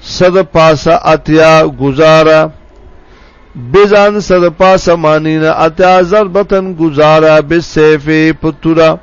صد پاسه اتیا گزاره بزان صد پاسه مانین اتیا ضربتن گزاره بسیف پتورا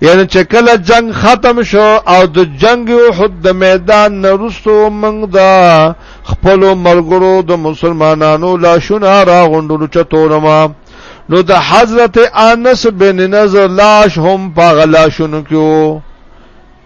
یعنی چې کله جنگ ختم شو او د جنگ احد د میدان نرستو موږ دا خپل مرګرو د مسلمانانو لاشونه راغونډلو چتورما نو د حضرت انس بن نظر لاش هم په غلاشونو کې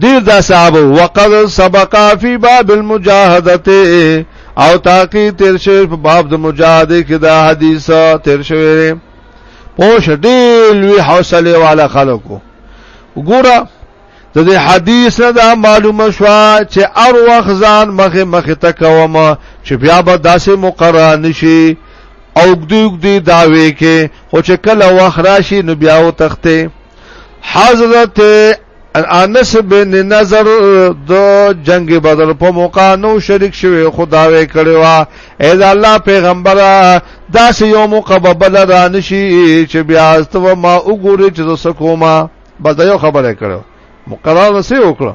دیر دا صحابه وقد سبقا فی باب المجاهدته او تاکي تیر شوی په باب د مجاهده کې دا حدیث تیر شوی پوش ډیر لوی حوصله والا خلکو ګوره د دې حدیث نه دا معلومه شو چې ار وخت ځان مخه مخه تکوم چې بیا به داسې مقرره نشي او ګدوګ دی داوي کې خو چې کله وخت راشي نو بیا و تخته حضرت انس بن نظر د جنگ بدر په موقع نو شریک شوی خدای کړي وا اے دا الله پیغمبره دا سه یو موقع ببل را نشي چې بیا استو ما وګوري چې زه کومه بس دا یو خبره کړو مقرر سه وکړو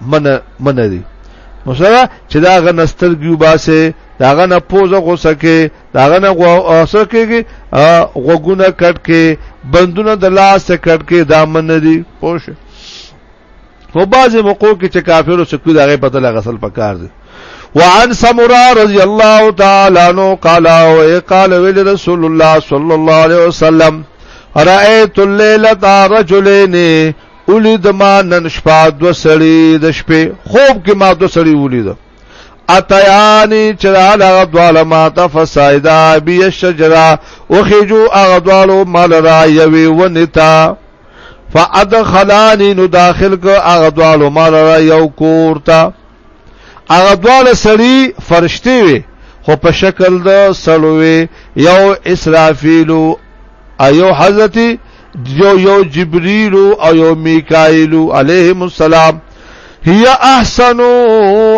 من من دي نو سره چې دا غ نسترګي وباسه دا غ نه پوزه غوسه کې دا غ نه غوسه کېږي غوګونه کټ کې بندونه د لاس کټ کې دا من دي پوه شئ په بعضې موقعو کې چې کافرو سکو د هغې پته له غسل پکار دی وعن سمرا رضی الله تعالی عنہ قال او قال ویل رسول الله صلی الله علیه وسلم رأيت الليلة رجلين ولید ما نن شپه دو سړی د شپې خوب کې ما دو سړی ولید اتیانی چې هغه دواله ما ته فسایدا بی الشجره او خجو هغه دوالو مال را یوي ونتا فادخلانی نو داخل کو هغه دوالو مال را یو کورتا هغه دواړه سړي فرشتي وي خو په شکل د سړوي یو اسرافیل ایو حضرت یو یو جبريل او یو میکائیل علیهم السلام هي احسنو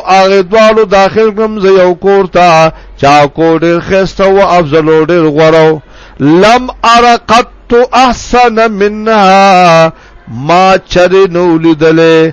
هغه دوالو داخل کوم زه یو کور ته چا کو ډېر خسته او افضل ډېر غورو لم ارقت احسن منها ما چر نو لیدلې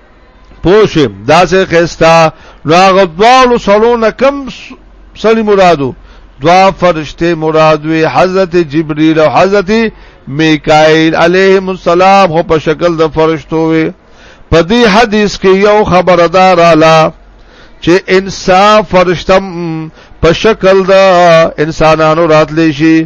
پوشم دا سه خستا نو هغه دوالو سلونه کم سړي مرادو دوا فرشته مراد وی حضرت جبريل او حضرت میکائیل علیهم السلام خو په شکل د فرشتو وی په دې حدیث کې یو خبردار اعلی چې انسان فرشتم په شکل د انسانانو راتلی شي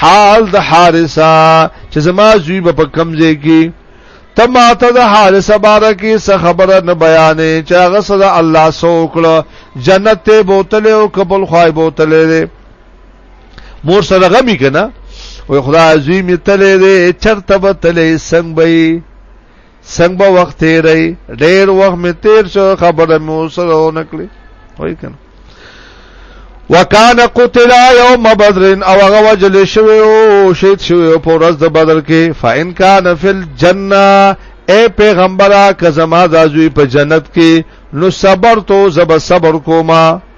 حال د حارثه چې زما زوی په کمزې کې تما ته د حارثه باره کې څه خبره نه بیانې چې هغه صدا الله سو کړه جنت ته بوتل او قبول خوای بوتل دې مور سره غمی کنه وي خدای عظیم تلې دې چرته به تلې څنګه څنګه به وخت تیرې ډېر وخت می تیر شو خبره مو سره ونکړي وای کنه وکانا قتل یوم بدر او هغه وجل شوی او شهید شوی په ورځ د بدر کې فاین کان فل جنہ اے پیغمبره که زما د ازوی په جنت کې نو صبر تو زب صبر کوما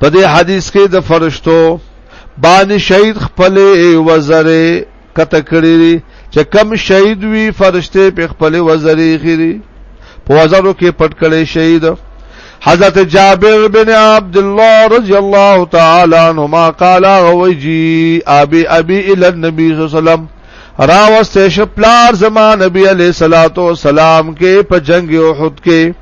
په دې حدیث کې د فرشتو باندې شهید خپل وزره کته کړی چې کم شهید وی فرشته په خپل وزري خيري په وزرو کې پټ کړي شهید حضرت جابر بن عبد الله رضی الله تعالی عنهما قال غوجي ابي ابي الى النبي صلى الله عليه وسلم راوسته شپلار زمان نبی علیہ الصلوۃ والسلام کې په جنگ احد کې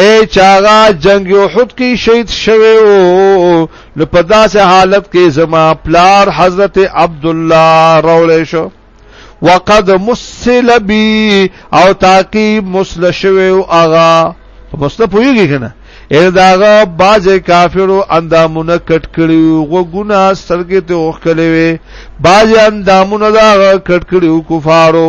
اے چاغا جنگ احد کې شهید شوه او نو په داسې حالت کې زما پلار حضرت عبد الله راولې شو وقد مسل بي او تاکي مسل شوه او اغا مسل پويږي کنه اې داغه باز کافرو اندامونه کټ کړي غوګونه سترګې ته اوخ کړي وي باز اندامونه دا کټ کړي کفارو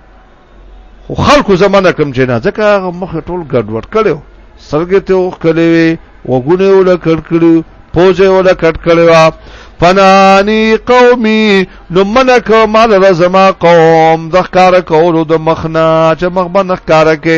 خو خلکو زمانه کم چې نه ځکه هغه مخ ټول ګډوډ کړو سرګې ته وخ کړې وي وګونه ولا کړ کړو پوزه ولا کټ کړې وا فنانی قومي نو منک مال رزما قوم د ښکار کولو د مخنا چې مخ باندې ښکار کې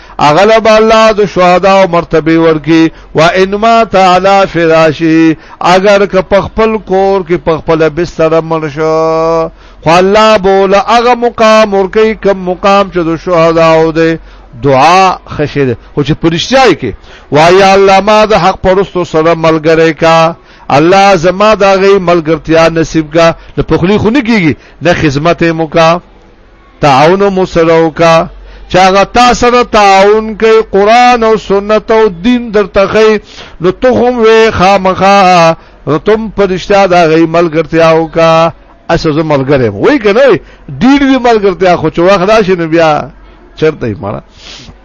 اغلب الله د شهدا او مرتبه ورکی و انما تعالی فراشی اگر که په خپل کور کې په خپل بستر مرشو خو الله بوله هغه مقام ورکی کم مقام چې د شهدا او دی دعا خشه ده خو چې پرشتای کې وای الله ما د حق پرستو سره ملګری کا الله زما دا غي ملګرتیا نصیب کا د پخلی خونی کیږي د خدمت موکا تعاون مو سره وکا چې هغه تا سره تعاون کوي قران او سنت او دین درته کوي نو ته هم وې خامخا نو تم پرشتہ دا غي ملګرتیا وکا اسه زه ملګری وای کنه ډیر دې ملګرتیا خو چې واخدا شنو بیا چرته یې مړه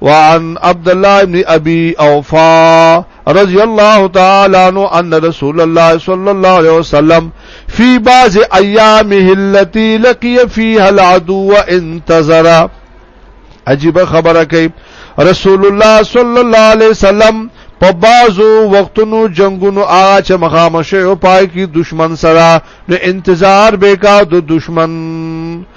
وعن عبد الله ابن ابي اوفا رضي الله تعالى عنه ان رسول الله صلى الله عليه وسلم في بعض ايامه التي لقي فيها العدو انتظر عجيب خبره کوي رسول الله صلى الله عليه وسلم په بازو وختونو جنگونو آ چې مخامشه او پای کې دشمن سره نو انتظار به کا د دشمن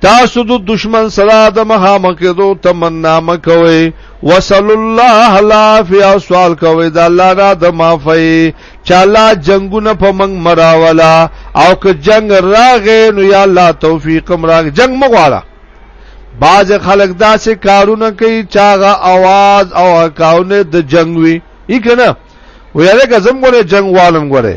تاسو د دشمن سره د مخامخ کېدو تمنا مکوئ وصل الله العافیه سوال کوي دا الله را د معافي چاله جنگونه په منګ مراولا او که جنگ راغې نو یا الله توفیق مراغ جنگ مغواړه باز خلک داسې کارونه کوي چاغه आवाज او کاونه د جنگ وي یی کنه ویاله که زم غره جنگ والم غره